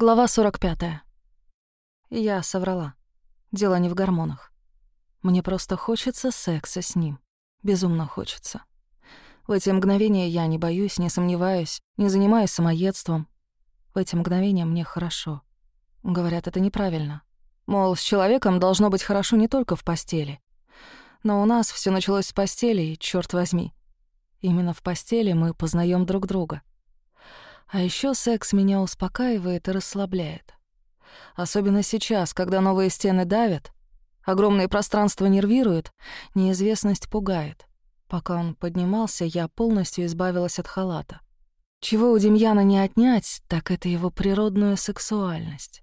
Глава 45. Я соврала. Дело не в гормонах. Мне просто хочется секса с ним. Безумно хочется. В эти мгновения я не боюсь, не сомневаюсь, не занимаюсь самоедством. В эти мгновения мне хорошо. Говорят, это неправильно. Мол, с человеком должно быть хорошо не только в постели. Но у нас все началось с постели, и, чёрт возьми, именно в постели мы познаем друг друга. А еще секс меня успокаивает и расслабляет. Особенно сейчас, когда новые стены давят, огромные пространства нервируют, неизвестность пугает. Пока он поднимался, я полностью избавилась от халата. Чего у Демьяна не отнять, так это его природную сексуальность,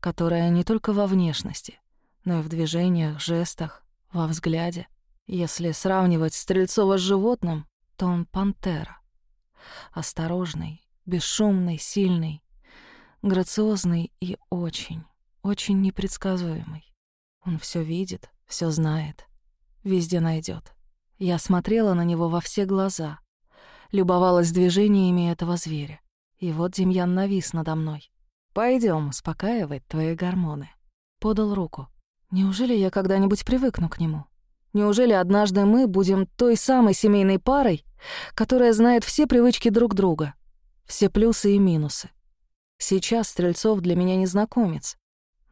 которая не только во внешности, но и в движениях, жестах, во взгляде. Если сравнивать Стрельцова с животным, то он пантера. Осторожный, бесшумный, сильный, грациозный и очень, очень непредсказуемый. Он все видит, все знает, везде найдет. Я смотрела на него во все глаза, любовалась движениями этого зверя. И вот Демьян навис надо мной. Пойдем, успокаивать твои гормоны. Подал руку. Неужели я когда-нибудь привыкну к нему? Неужели однажды мы будем той самой семейной парой, которая знает все привычки друг друга, все плюсы и минусы. Сейчас Стрельцов для меня незнакомец,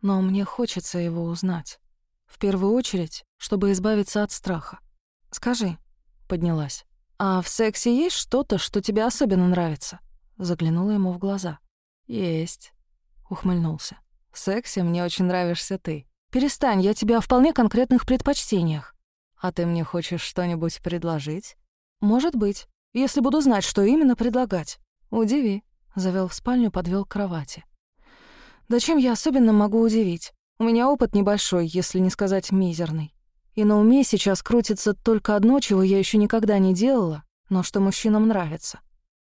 но мне хочется его узнать. В первую очередь, чтобы избавиться от страха. «Скажи», — поднялась, «а в сексе есть что-то, что тебе особенно нравится?» Заглянула ему в глаза. «Есть», — ухмыльнулся. «В сексе мне очень нравишься ты. Перестань, я тебя о вполне конкретных предпочтениях. А ты мне хочешь что-нибудь предложить?» «Может быть, если буду знать, что именно предлагать». «Удиви», — завел в спальню, подвел к кровати. «Да чем я особенно могу удивить? У меня опыт небольшой, если не сказать мизерный. И на уме сейчас крутится только одно, чего я еще никогда не делала, но что мужчинам нравится.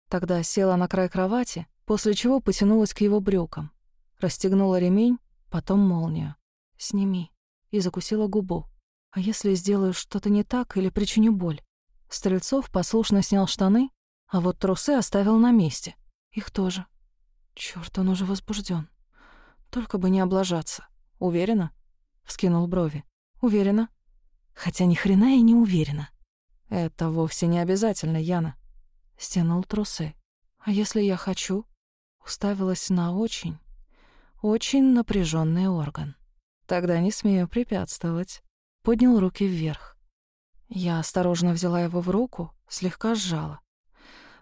Тогда села на край кровати, после чего потянулась к его брюкам. Расстегнула ремень, потом молнию. «Сними». И закусила губу. «А если сделаю что-то не так или причиню боль?» Стрельцов послушно снял штаны, а вот трусы оставил на месте. Их тоже. Чёрт, он уже возбуждён. Только бы не облажаться. Уверена? Вскинул брови. Уверена. Хотя ни хрена и не уверена. Это вовсе не обязательно, Яна. Стянул трусы. А если я хочу? Уставилась на очень, очень напряженный орган. Тогда не смею препятствовать. Поднял руки вверх. Я осторожно взяла его в руку, слегка сжала.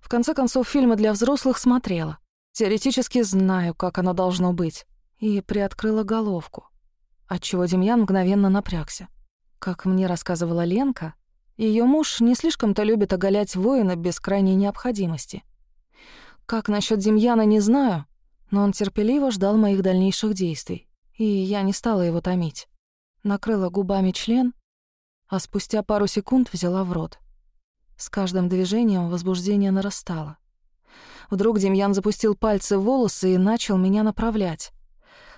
В конце концов, фильмы для взрослых смотрела. Теоретически знаю, как оно должно быть. И приоткрыла головку, отчего Демьян мгновенно напрягся. Как мне рассказывала Ленка, ее муж не слишком-то любит оголять воина без крайней необходимости. Как насчет Демьяна, не знаю, но он терпеливо ждал моих дальнейших действий, и я не стала его томить. Накрыла губами член, а спустя пару секунд взяла в рот. С каждым движением возбуждение нарастало. Вдруг Демьян запустил пальцы в волосы и начал меня направлять.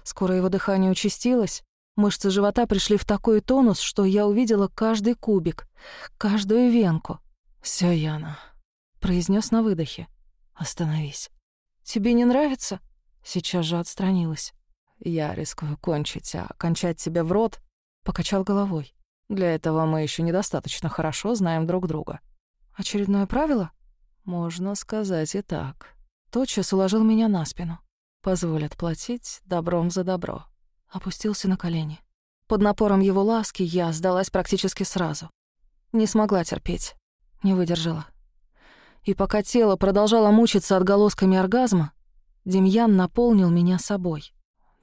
Скоро его дыхание участилось, мышцы живота пришли в такой тонус, что я увидела каждый кубик, каждую венку. «Всё, Яна», — произнес на выдохе. «Остановись». «Тебе не нравится?» Сейчас же отстранилась. «Я рискую кончить, а кончать тебя в рот...» Покачал головой. «Для этого мы еще недостаточно хорошо знаем друг друга». Очередное правило? Можно сказать и так. Тотчас уложил меня на спину. Позволят платить добром за добро. Опустился на колени. Под напором его ласки я сдалась практически сразу. Не смогла терпеть. Не выдержала. И пока тело продолжало мучиться отголосками оргазма, Демьян наполнил меня собой.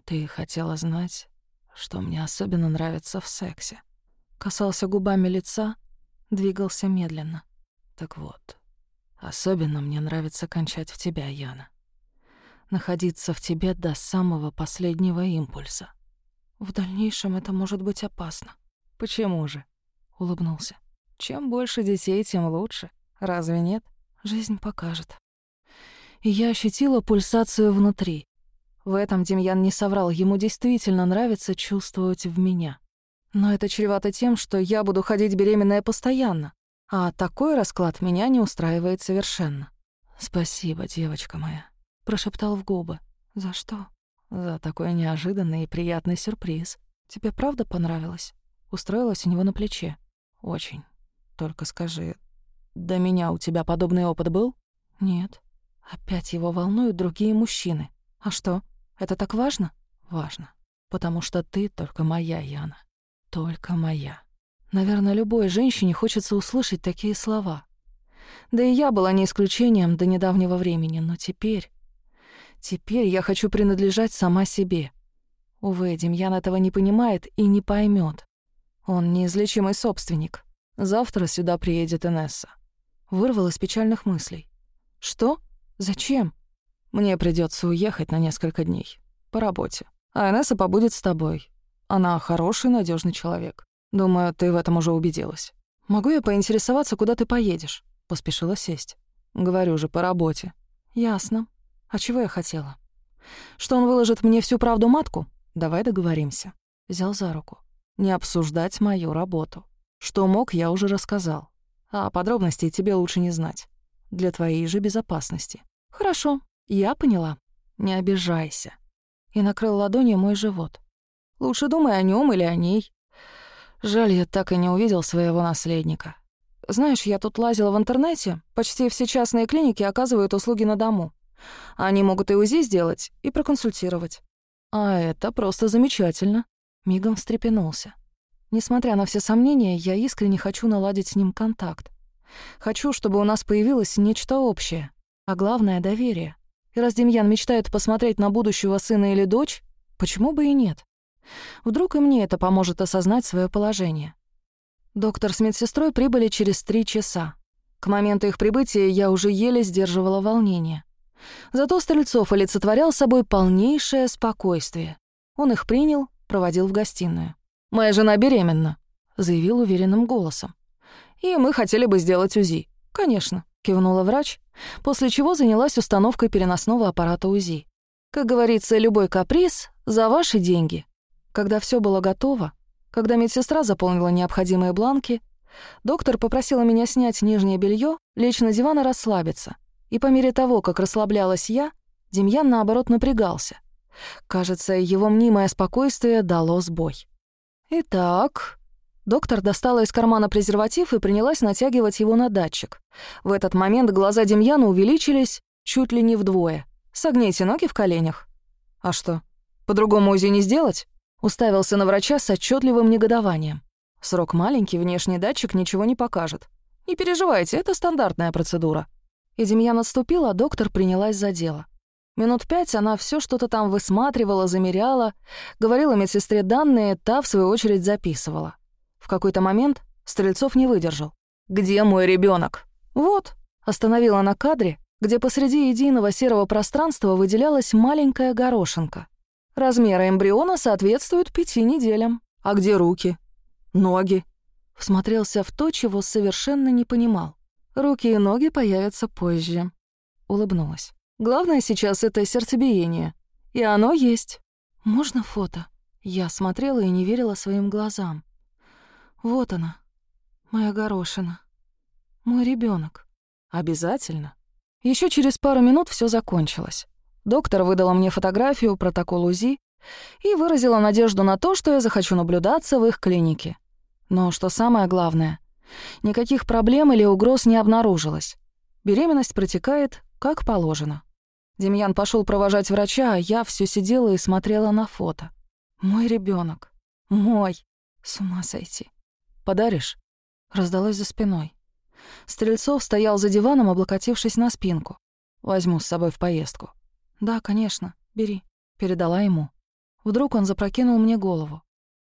«Ты хотела знать, что мне особенно нравится в сексе?» Касался губами лица, двигался медленно. Так вот, особенно мне нравится кончать в тебя, Яна. Находиться в тебе до самого последнего импульса. В дальнейшем это может быть опасно. Почему же? Улыбнулся. Чем больше детей, тем лучше. Разве нет? Жизнь покажет. И я ощутила пульсацию внутри. В этом Демьян не соврал, ему действительно нравится чувствовать в меня. Но это чревато тем, что я буду ходить беременная постоянно. А такой расклад меня не устраивает совершенно. «Спасибо, девочка моя», — прошептал в губы. «За что?» за такой неожиданный и приятный сюрприз. Тебе правда понравилось? Устроилась у него на плече. Очень. Только скажи, до меня у тебя подобный опыт был? Нет. Опять его волнуют другие мужчины. А что, это так важно? Важно. Потому что ты только моя, Яна. Только моя. Наверное, любой женщине хочется услышать такие слова. Да и я была не исключением до недавнего времени, но теперь... Теперь я хочу принадлежать сама себе. Увы, Демьян этого не понимает и не поймет. Он неизлечимый собственник. Завтра сюда приедет Инесса. Вырвал из печальных мыслей. Что? Зачем? Мне придется уехать на несколько дней. По работе. А Инесса побудет с тобой. Она хороший, надежный человек. Думаю, ты в этом уже убедилась. Могу я поинтересоваться, куда ты поедешь? Поспешила сесть. Говорю же, по работе. Ясно. А чего я хотела? Что он выложит мне всю правду матку? Давай договоримся. Взял за руку. Не обсуждать мою работу. Что мог, я уже рассказал. А подробностей тебе лучше не знать. Для твоей же безопасности. Хорошо, я поняла. Не обижайся. И накрыл ладонью мой живот. Лучше думай о нем или о ней. Жаль, я так и не увидел своего наследника. Знаешь, я тут лазила в интернете. Почти все частные клиники оказывают услуги на дому. Они могут и УЗИ сделать, и проконсультировать. А это просто замечательно. Мигом встрепенулся. Несмотря на все сомнения, я искренне хочу наладить с ним контакт. Хочу, чтобы у нас появилось нечто общее, а главное — доверие. И раз Демьян мечтает посмотреть на будущего сына или дочь, почему бы и нет? Вдруг и мне это поможет осознать свое положение. Доктор с медсестрой прибыли через три часа. К моменту их прибытия я уже еле сдерживала волнение. Зато Стрельцов олицетворял собой полнейшее спокойствие. Он их принял, проводил в гостиную. «Моя жена беременна», — заявил уверенным голосом. «И мы хотели бы сделать УЗИ». «Конечно», — кивнула врач, после чего занялась установкой переносного аппарата УЗИ. «Как говорится, любой каприз за ваши деньги». Когда все было готово, когда медсестра заполнила необходимые бланки, доктор попросила меня снять нижнее белье, лечь на диван и расслабиться. И по мере того, как расслаблялась я, Демьян, наоборот, напрягался. Кажется, его мнимое спокойствие дало сбой. «Итак...» Доктор достала из кармана презерватив и принялась натягивать его на датчик. В этот момент глаза Демьяна увеличились чуть ли не вдвое. «Согните ноги в коленях». «А что, по-другому УЗИ не сделать?» Уставился на врача с отчетливым негодованием. Срок маленький, внешний датчик ничего не покажет. Не переживайте, это стандартная процедура. И Демьян отступил, а доктор принялась за дело. Минут пять она все что-то там высматривала, замеряла, говорила медсестре данные, та, в свою очередь, записывала. В какой-то момент Стрельцов не выдержал. «Где мой ребенок? «Вот», — остановила на кадре, где посреди единого серого пространства выделялась маленькая горошинка. Размеры эмбриона соответствуют пяти неделям. А где руки? Ноги? Всмотрелся в то, чего совершенно не понимал. Руки и ноги появятся позже. Улыбнулась. Главное сейчас — это сердцебиение. И оно есть. Можно фото? Я смотрела и не верила своим глазам. Вот она, моя горошина. Мой ребенок. Обязательно. Еще через пару минут все закончилось. Доктор выдала мне фотографию, протокол УЗИ и выразила надежду на то, что я захочу наблюдаться в их клинике. Но что самое главное, никаких проблем или угроз не обнаружилось. Беременность протекает как положено. Демьян пошел провожать врача, а я все сидела и смотрела на фото. Мой ребенок, Мой. С ума сойти. «Подаришь?» Раздалось за спиной. Стрельцов стоял за диваном, облокотившись на спинку. «Возьму с собой в поездку». «Да, конечно, бери», — передала ему. Вдруг он запрокинул мне голову.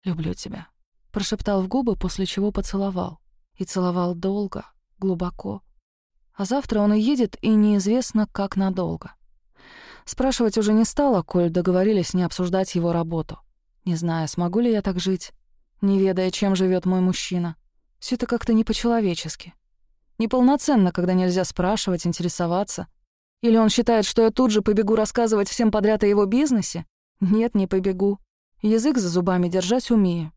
«Люблю тебя», — прошептал в губы, после чего поцеловал. И целовал долго, глубоко. А завтра он уедет, и неизвестно, как надолго. Спрашивать уже не стала, коль договорились не обсуждать его работу. Не знаю, смогу ли я так жить, не ведая, чем живет мой мужчина. Все это как-то не по-человечески. Неполноценно, когда нельзя спрашивать, интересоваться — или он считает, что я тут же побегу рассказывать всем подряд о его бизнесе? Нет, не побегу. Язык за зубами держать умею.